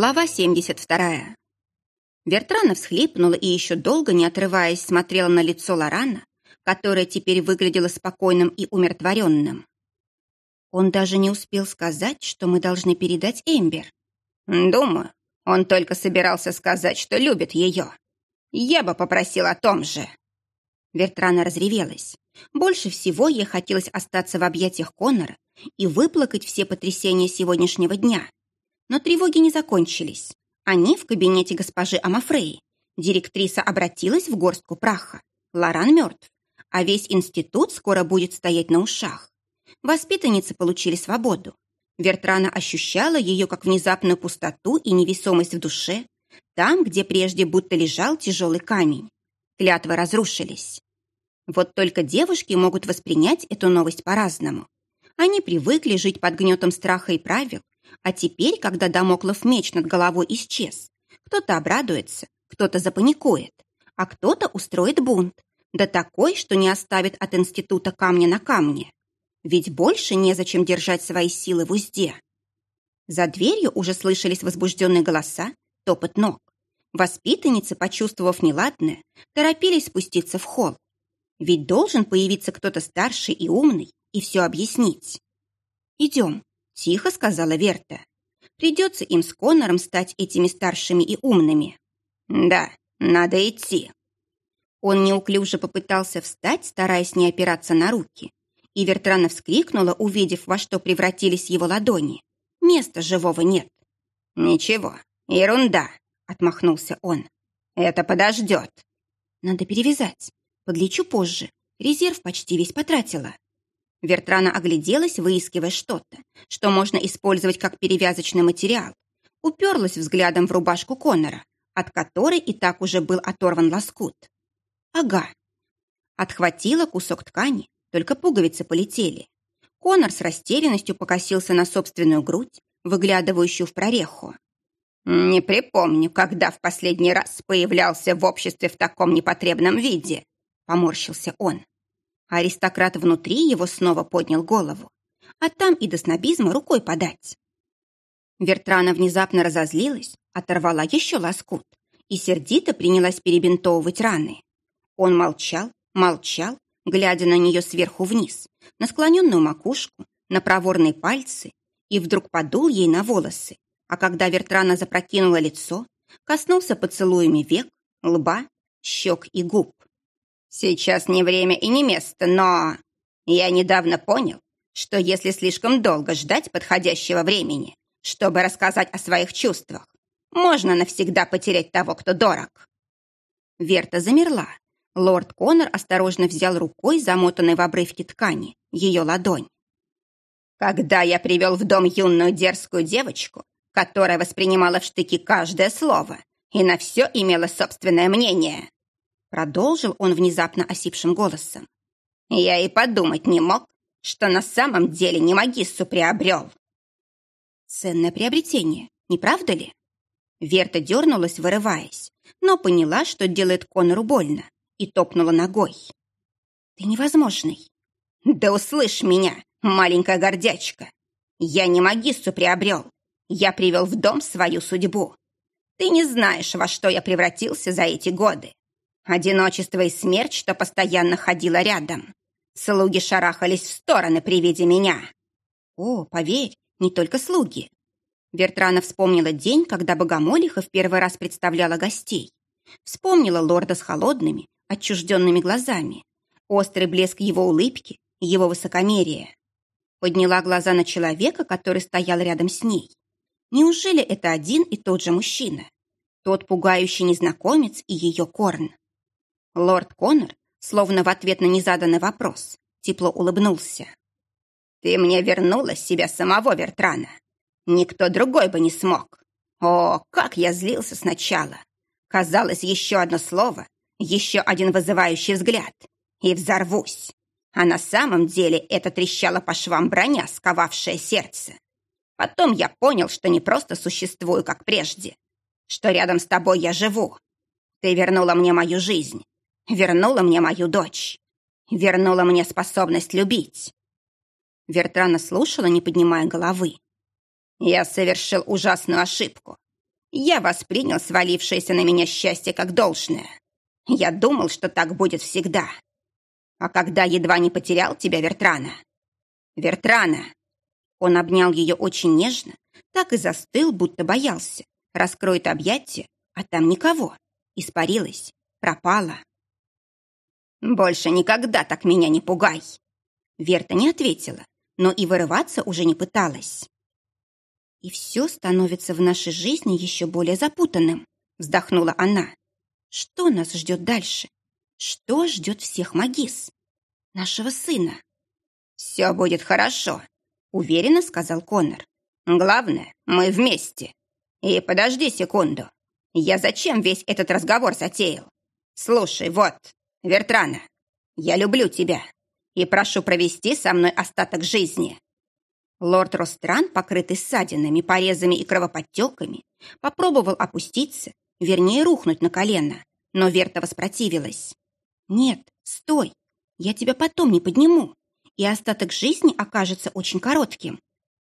Глава 72. Вертрана всхлипнула и еще долго, не отрываясь, смотрела на лицо Лорана, которое теперь выглядело спокойным и умиротворенным. Он даже не успел сказать, что мы должны передать Эмбер. Думаю, он только собирался сказать, что любит ее. Я бы попросил о том же. Вертрана разревелась. Больше всего ей хотелось остаться в объятиях Коннора и выплакать все потрясения сегодняшнего дня. Но тревоги не закончились. Они в кабинете госпожи Амафреи. Директриса обратилась в горстку праха. Лоран мертв, а весь институт скоро будет стоять на ушах. Воспитанницы получили свободу. Вертрана ощущала ее как внезапную пустоту и невесомость в душе, там, где прежде будто лежал тяжелый камень. Клятвы разрушились. Вот только девушки могут воспринять эту новость по-разному. Они привыкли жить под гнетом страха и правил, а теперь, когда домоклов меч над головой исчез, кто-то обрадуется, кто-то запаникует, а кто-то устроит бунт, да такой, что не оставит от института камня на камне. Ведь больше незачем держать свои силы в узде. За дверью уже слышались возбужденные голоса, топот ног. Воспитанницы, почувствовав неладное, торопились спуститься в холл. Ведь должен появиться кто-то старший и умный и все объяснить. «Идем», — тихо сказала Верта. «Придется им с Коннором стать этими старшими и умными». «Да, надо идти». Он неуклюже попытался встать, стараясь не опираться на руки. И Вертрана вскрикнула, увидев, во что превратились его ладони. Места живого нет. «Ничего, ерунда», — отмахнулся он. «Это подождет». «Надо перевязать. Подлечу позже. Резерв почти весь потратила». Вертрана огляделась, выискивая что-то, что можно использовать как перевязочный материал. Уперлась взглядом в рубашку Коннора, от которой и так уже был оторван лоскут. Ага. Отхватила кусок ткани, только пуговицы полетели. Конор с растерянностью покосился на собственную грудь, выглядывающую в прореху. «Не припомню, когда в последний раз появлялся в обществе в таком непотребном виде», — поморщился он. Аристократ внутри его снова поднял голову, а там и до снобизма рукой подать. Вертрана внезапно разозлилась, оторвала еще лоскут и сердито принялась перебинтовывать раны. Он молчал, молчал, глядя на нее сверху вниз, на склоненную макушку, на проворные пальцы, и вдруг подул ей на волосы, а когда Вертрана запрокинула лицо, коснулся поцелуями век, лба, щек и губ. Сейчас не время и не место, но... Я недавно понял, что если слишком долго ждать подходящего времени, чтобы рассказать о своих чувствах, можно навсегда потерять того, кто дорог. Верта замерла. Лорд Коннор осторожно взял рукой, замотанной в обрывке ткани, ее ладонь. «Когда я привел в дом юную дерзкую девочку, которая воспринимала в штыки каждое слово и на все имела собственное мнение, Продолжил он внезапно осипшим голосом. «Я и подумать не мог, что на самом деле не магиссу приобрел». «Ценное приобретение, не правда ли?» Верта дернулась, вырываясь, но поняла, что делает Конору больно, и топнула ногой. «Ты невозможный». «Да услышь меня, маленькая гордячка! Я не магиссу приобрел, я привел в дом свою судьбу. Ты не знаешь, во что я превратился за эти годы. Одиночество и смерть, что постоянно ходила рядом. Слуги шарахались в стороны при виде меня. О, поверь, не только слуги. Вертрана вспомнила день, когда Богомолиха в первый раз представляла гостей. Вспомнила лорда с холодными, отчужденными глазами, острый блеск его улыбки, его высокомерие. Подняла глаза на человека, который стоял рядом с ней. Неужели это один и тот же мужчина? Тот пугающий незнакомец и ее корн. Лорд Коннор, словно в ответ на незаданный вопрос, тепло улыбнулся. «Ты мне вернула себя самого Вертрана. Никто другой бы не смог. О, как я злился сначала! Казалось, еще одно слово, еще один вызывающий взгляд, и взорвусь. А на самом деле это трещала по швам броня, сковавшая сердце. Потом я понял, что не просто существую, как прежде, что рядом с тобой я живу. Ты вернула мне мою жизнь, Вернула мне мою дочь. Вернула мне способность любить. Вертрана слушала, не поднимая головы. Я совершил ужасную ошибку. я воспринял свалившееся на меня счастье как должное. Я думал, что так будет всегда. А когда едва не потерял тебя, Вертрана? Вертрана! Он обнял ее очень нежно, так и застыл, будто боялся. Раскроет объятия, а там никого. Испарилась, пропала. «Больше никогда так меня не пугай!» Верта не ответила, но и вырываться уже не пыталась. «И все становится в нашей жизни еще более запутанным», вздохнула она. «Что нас ждет дальше? Что ждет всех магис? Нашего сына?» «Все будет хорошо», — уверенно сказал Коннор. «Главное, мы вместе. И подожди секунду. Я зачем весь этот разговор затеял? Слушай, вот, Вертрана, я люблю тебя и прошу провести со мной остаток жизни». Лорд Ростран, покрытый ссадинами, порезами и кровоподтеками, попробовал опуститься, вернее, рухнуть на колено, но Верта воспротивилась. «Нет, стой, я тебя потом не подниму, и остаток жизни окажется очень коротким.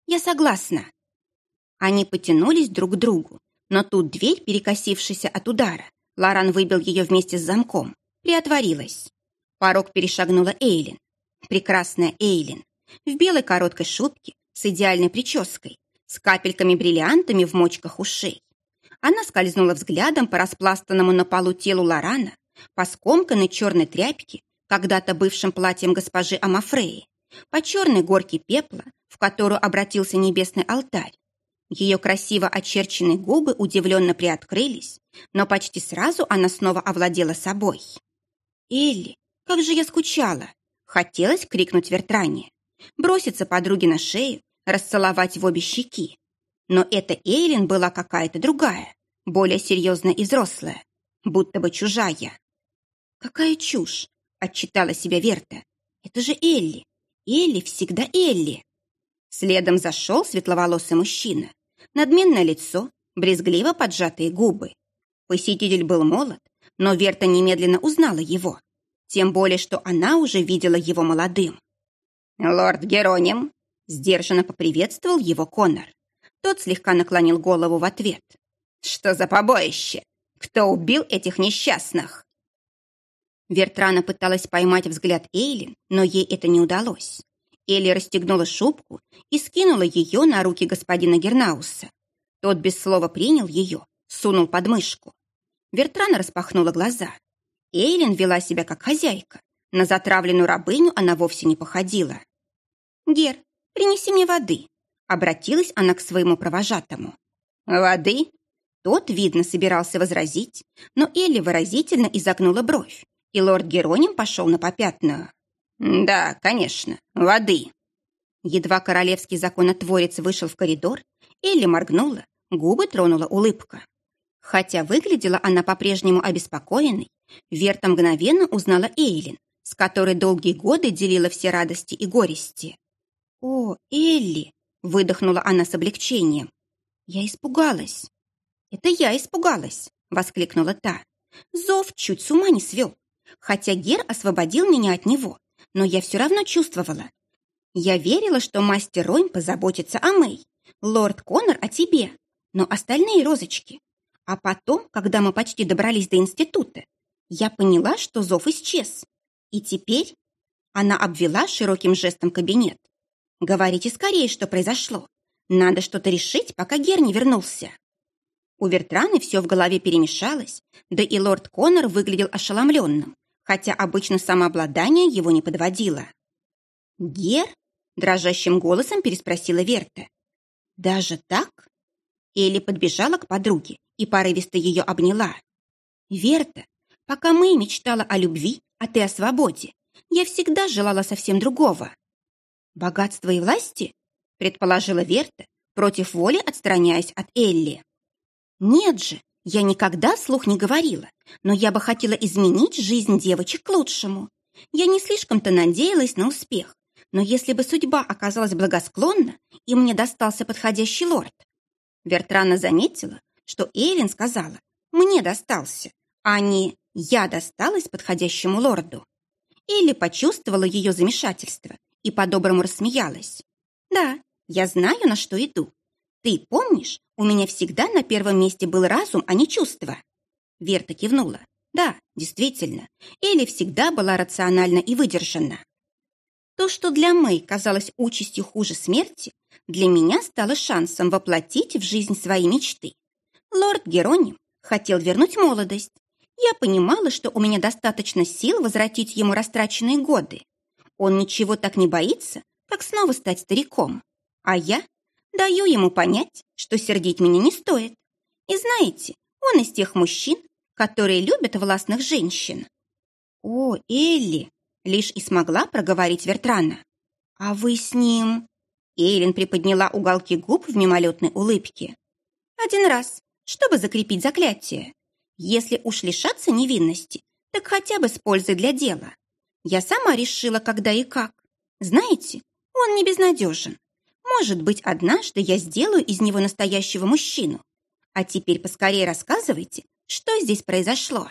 Я согласна». Они потянулись друг к другу, но тут дверь, перекосившаяся от удара, Лоран выбил ее вместе с замком, приотворилась. Порог перешагнула Эйлин. Прекрасная Эйлин. В белой короткой шубке, с идеальной прической, с капельками-бриллиантами в мочках ушей. Она скользнула взглядом по распластанному на полу телу Лорана, по скомканной черной тряпке, когда-то бывшим платьем госпожи Амафреи, по черной горке пепла, в которую обратился небесный алтарь. Ее красиво очерченные губы удивленно приоткрылись, но почти сразу она снова овладела собой. «Элли, как же я скучала!» Хотелось крикнуть Вертране, броситься подруге на шею, расцеловать в обе щеки. Но эта Эйлин была какая-то другая, более серьезная и взрослая, будто бы чужая. «Какая чушь!» — отчитала себя Верта. «Это же Элли! Элли всегда Элли!» Следом зашел светловолосый мужчина. Надменное лицо, брезгливо поджатые губы. Посетитель был молод, но Верта немедленно узнала его. Тем более, что она уже видела его молодым. «Лорд Героним!» Сдержанно поприветствовал его Конор. Тот слегка наклонил голову в ответ. «Что за побоище? Кто убил этих несчастных?» Вертрана пыталась поймать взгляд Эйлин, но ей это не удалось. Элли расстегнула шубку и скинула ее на руки господина Гернауса. Тот без слова принял ее, сунул под мышку. Вертрана распахнула глаза. Эйлин вела себя как хозяйка. На затравленную рабыню она вовсе не походила. «Гер, принеси мне воды», — обратилась она к своему провожатому. «Воды?» Тот, видно, собирался возразить, но Элли выразительно изогнула бровь, и лорд Героним пошел на попятную. «Да, конечно, воды». Едва королевский законотворец вышел в коридор, Элли моргнула, губы тронула улыбка. Хотя выглядела она по-прежнему обеспокоенной, Верта мгновенно узнала Эйлин, с которой долгие годы делила все радости и горести. «О, Элли!» — выдохнула она с облегчением. «Я испугалась». «Это я испугалась!» — воскликнула та. «Зов чуть с ума не свел. Хотя Гер освободил меня от него, но я все равно чувствовала. Я верила, что мастер Ройм позаботится о Мэй, лорд Коннор о тебе, но остальные розочки. А потом, когда мы почти добрались до института, я поняла, что зов исчез. И теперь она обвела широким жестом кабинет. «Говорите скорее, что произошло. Надо что-то решить, пока Гер не вернулся». У Вертраны все в голове перемешалось, да и лорд Коннор выглядел ошеломленным, хотя обычно самообладание его не подводило. «Гер?» – дрожащим голосом переспросила Верта. «Даже так?» Элли подбежала к подруге и порывисто ее обняла. «Верта, пока мы мечтала о любви, а ты о свободе, я всегда желала совсем другого». «Богатство и власти?» – предположила Верта, против воли отстраняясь от Элли. «Нет же, я никогда слух не говорила, но я бы хотела изменить жизнь девочек к лучшему. Я не слишком-то надеялась на успех, но если бы судьба оказалась благосклонна, и мне достался подходящий лорд, Вертрана заметила, что Эйлин сказала «мне достался», а не «я досталась подходящему лорду». Элли почувствовала ее замешательство и по-доброму рассмеялась. «Да, я знаю, на что иду. Ты помнишь, у меня всегда на первом месте был разум, а не чувство?» Верта кивнула. «Да, действительно, Элли всегда была рациональна и выдержана. То, что для Мэй казалось участью хуже смерти, для меня стало шансом воплотить в жизнь свои мечты. Лорд Героним хотел вернуть молодость. Я понимала, что у меня достаточно сил возвратить ему растраченные годы. Он ничего так не боится, как снова стать стариком. А я даю ему понять, что сердить меня не стоит. И знаете, он из тех мужчин, которые любят властных женщин. О, Элли, лишь и смогла проговорить Вертрана. А вы с ним... Эйлин приподняла уголки губ в мимолетной улыбке. Один раз, чтобы закрепить заклятие. Если уж лишаться невинности, так хотя бы с пользой для дела. Я сама решила, когда и как. Знаете, он не безнадежен. Может быть, однажды я сделаю из него настоящего мужчину. А теперь поскорее рассказывайте, что здесь произошло.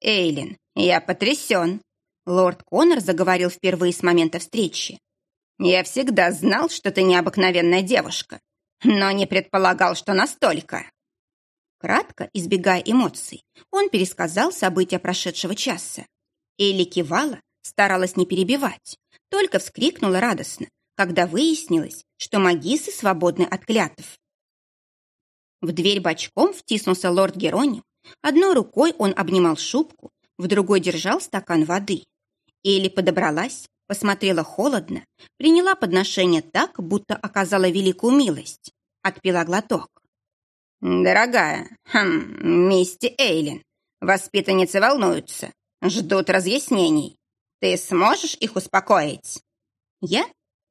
Эйлин, я потрясен. Лорд Коннор заговорил впервые с момента встречи. Я всегда знал, что ты необыкновенная девушка, но не предполагал, что настолько. Кратко, избегая эмоций, он пересказал события прошедшего часа. Элли кивала, старалась не перебивать, только вскрикнула радостно, когда выяснилось, что магисы свободны от клятв. В дверь бочком втиснулся лорд Героним. Одной рукой он обнимал шубку, в другой держал стакан воды. Элли подобралась, посмотрела холодно, приняла подношение так, будто оказала великую милость. Отпила глоток. «Дорогая, хм, мисти Эйлин, воспитанницы волнуются, ждут разъяснений. Ты сможешь их успокоить?» «Я?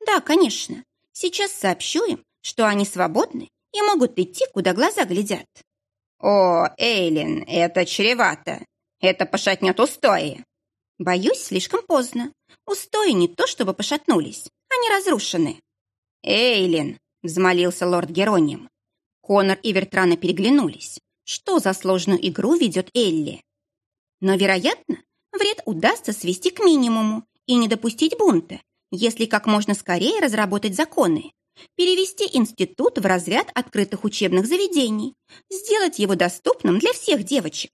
Да, конечно. Сейчас сообщу им, что они свободны и могут идти, куда глаза глядят». «О, Эйлин, это чревато. Это пошатнет устои». «Боюсь, слишком поздно. Устои не то чтобы пошатнулись, они разрушены». «Эйлин!» — взмолился лорд Героним. Конор и Вертрана переглянулись. Что за сложную игру ведет Элли? Но, вероятно, вред удастся свести к минимуму и не допустить бунта, если как можно скорее разработать законы, перевести институт в разряд открытых учебных заведений, сделать его доступным для всех девочек,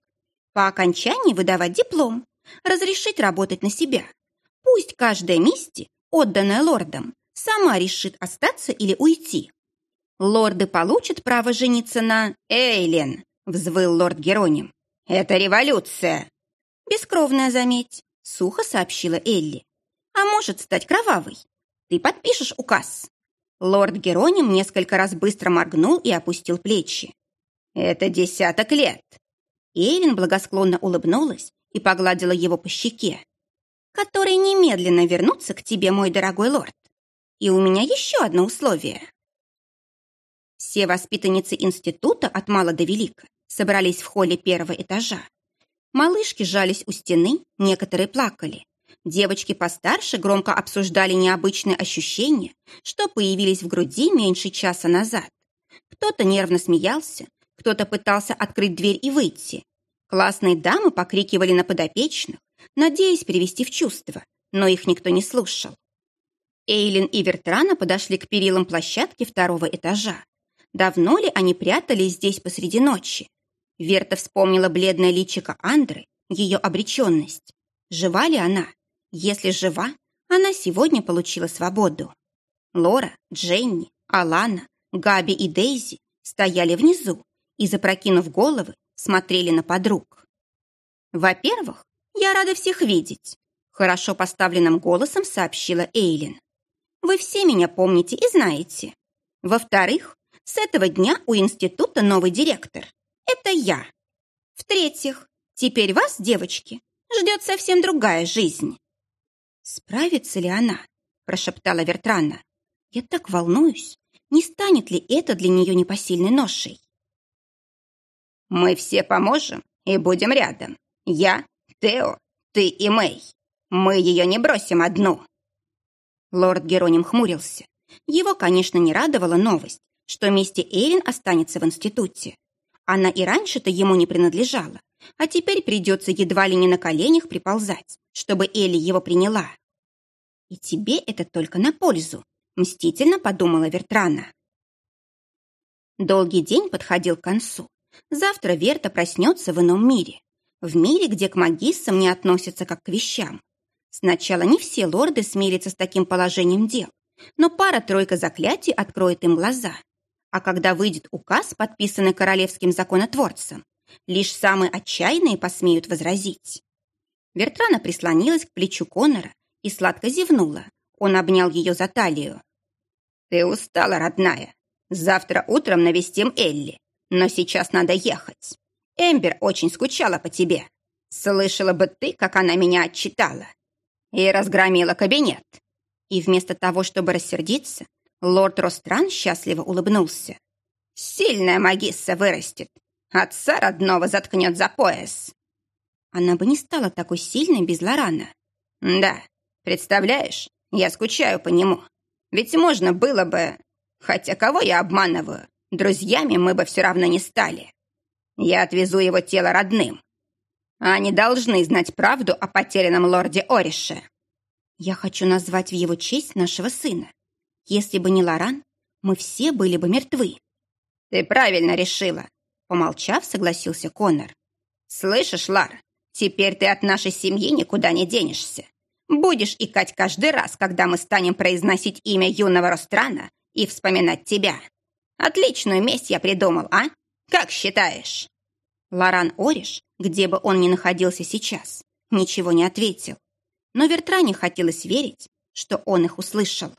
по окончании выдавать диплом, разрешить работать на себя. Пусть каждая мисти, отданная лордам, сама решит остаться или уйти. Лорды получат право жениться на Эйлен, взвыл лорд Героним. Это революция. Бескровная, заметь, сухо сообщила Элли. А может стать кровавой. Ты подпишешь указ. Лорд Героним несколько раз быстро моргнул и опустил плечи. Это десяток лет. Эйлин благосклонно улыбнулась и погладила его по щеке. «Которые немедленно вернутся к тебе, мой дорогой лорд. И у меня еще одно условие». Все воспитанницы института от мала до велика собрались в холле первого этажа. Малышки жались у стены, некоторые плакали. Девочки постарше громко обсуждали необычные ощущения, что появились в груди меньше часа назад. Кто-то нервно смеялся, кто-то пытался открыть дверь и выйти. Классные дамы покрикивали на подопечных, надеясь привести в чувство, но их никто не слушал. Эйлин и Вертрана подошли к перилам площадки второго этажа. Давно ли они прятались здесь посреди ночи? Верта вспомнила бледное личико Андры, ее обреченность. Жива ли она? Если жива, она сегодня получила свободу. Лора, Дженни, Алана, Габи и Дейзи стояли внизу и, запрокинув головы, смотрели на подруг. «Во-первых, я рада всех видеть», хорошо поставленным голосом сообщила Эйлин. «Вы все меня помните и знаете. Во-вторых, с этого дня у института новый директор. Это я. В-третьих, теперь вас, девочки, ждет совсем другая жизнь. Справится ли она? Прошептала Вертрана. Я так волнуюсь. Не станет ли это для нее непосильной ношей? Мы все поможем и будем рядом. Я, Тео, ты и Мэй. Мы ее не бросим одну. Лорд Героним хмурился. Его, конечно, не радовала новость, что мисти Эйлин останется в институте. Она и раньше-то ему не принадлежала, а теперь придется едва ли не на коленях приползать, чтобы Элли его приняла. «И тебе это только на пользу», — мстительно подумала Вертрана. Долгий день подходил к концу. Завтра Верта проснется в ином мире. В мире, где к магиссам не относятся как к вещам. Сначала не все лорды смирятся с таким положением дел, но пара-тройка заклятий откроет им глаза. А когда выйдет указ, подписанный королевским законотворцем, лишь самые отчаянные посмеют возразить. Вертрана прислонилась к плечу Конора и сладко зевнула. Он обнял ее за талию. «Ты устала, родная. Завтра утром навестим Элли, но сейчас надо ехать. Эмбер очень скучала по тебе. Слышала бы ты, как она меня отчитала. И разгромила кабинет». И вместо того, чтобы рассердиться, лорд Ростран счастливо улыбнулся. «Сильная магисса вырастет. Отца родного заткнет за пояс». Она бы не стала такой сильной без Лорана. «Да, представляешь, я скучаю по нему. Ведь можно было бы... Хотя кого я обманываю? Друзьями мы бы все равно не стали. Я отвезу его тело родным. Они должны знать правду о потерянном лорде Орише. Я хочу назвать в его честь нашего сына. Если бы не Лоран, мы все были бы мертвы. Ты правильно решила. Помолчав, согласился Конор. Слышишь, Лар, теперь ты от нашей семьи никуда не денешься. Будешь икать каждый раз, когда мы станем произносить имя юного Ространа и вспоминать тебя. Отличную месть я придумал, а? Как считаешь?» Лоран Ориш, где бы он ни находился сейчас, ничего не ответил. Но Вертране хотелось верить, что он их услышал.